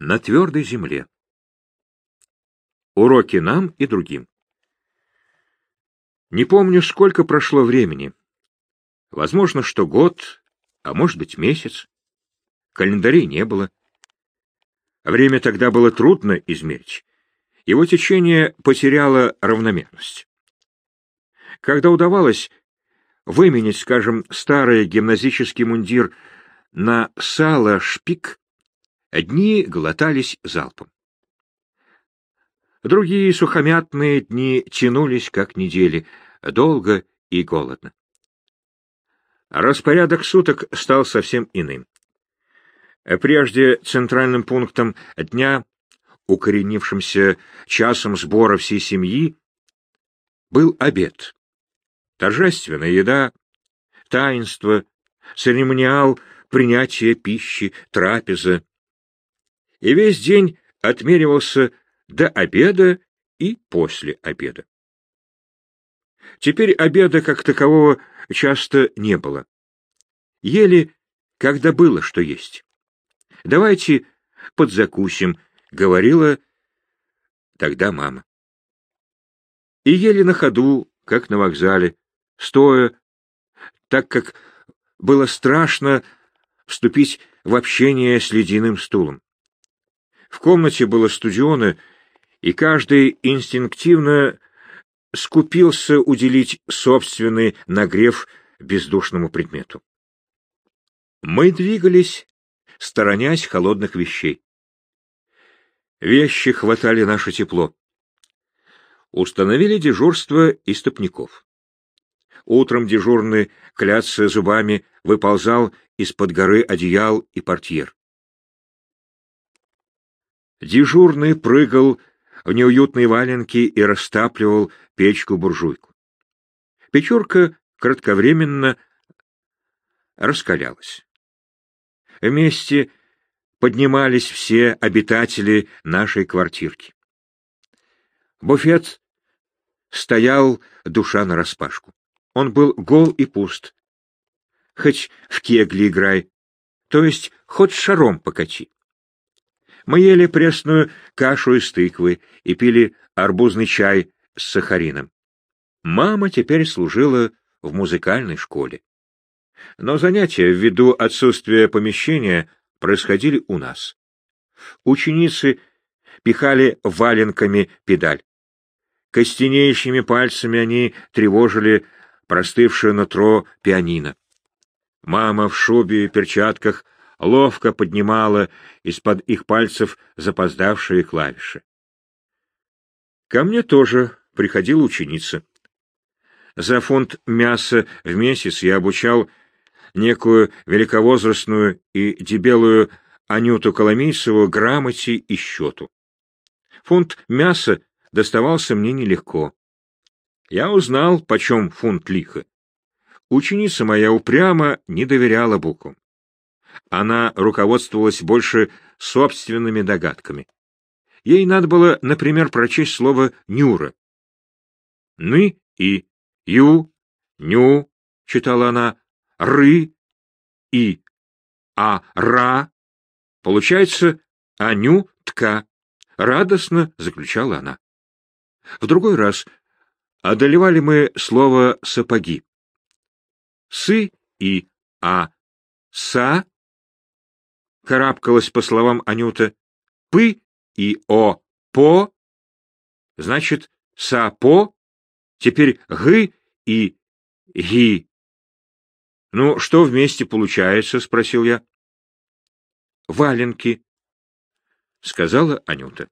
на твердой земле. Уроки нам и другим. Не помню, сколько прошло времени. Возможно, что год, а может быть, месяц. Календарей не было. Время тогда было трудно измерить. Его течение потеряло равномерность. Когда удавалось выменить, скажем, старый гимназический мундир на сало-шпик, дни глотались залпом. Другие сухомятные дни тянулись, как недели, долго и голодно. Распорядок суток стал совсем иным. Прежде центральным пунктом дня, укоренившимся часом сбора всей семьи, был обед. Торжественная еда, таинство, церемониал принятия пищи, трапеза. И весь день отмеривался до обеда и после обеда. Теперь обеда как такового часто не было. Ели, когда было что есть. «Давайте подзакусим», — говорила тогда мама. И ели на ходу, как на вокзале, стоя, так как было страшно вступить в общение с ледяным стулом. В комнате было студено, и каждый инстинктивно скупился уделить собственный нагрев бездушному предмету. Мы двигались, сторонясь холодных вещей. Вещи хватали наше тепло. Установили дежурство истопников. Утром дежурный, кляться зубами, выползал из-под горы одеял и портьер. Дежурный прыгал в неуютные валенки и растапливал печку-буржуйку. Печурка кратковременно раскалялась. Вместе поднимались все обитатели нашей квартирки. Буфет стоял душа нараспашку. Он был гол и пуст. Хоть в кегли играй, то есть хоть шаром покачи. Мы ели пресную кашу из тыквы и пили арбузный чай с сахарином. Мама теперь служила в музыкальной школе. Но занятия, ввиду отсутствия помещения, происходили у нас. Ученицы пихали валенками педаль. Костенеющими пальцами они тревожили простывшее нутро пианино. Мама в шубе и перчатках ловко поднимала из-под их пальцев запоздавшие клавиши. Ко мне тоже приходила ученица. За фунт мяса в месяц я обучал некую великовозрастную и дебелую Анюту Коломейцеву грамоте и счету. Фунт мяса доставался мне нелегко. Я узнал, почем фунт лиха. Ученица моя упрямо не доверяла буквам. Она руководствовалась больше собственными догадками. Ей надо было, например, прочесть слово «нюра». «Ны» и «ю», «ню», — читала она, «ры» и «а», «ра». Получается «аню», Радостно заключала она. В другой раз одолевали мы слово «сапоги». «Сы» и «а», «са» карабкалась по словам Анюта. «Пы» и «о», «по» значит «са-по», теперь «гы» и «ги». «Ну, что вместе получается?» — спросил я. «Валенки», — сказала Анюта.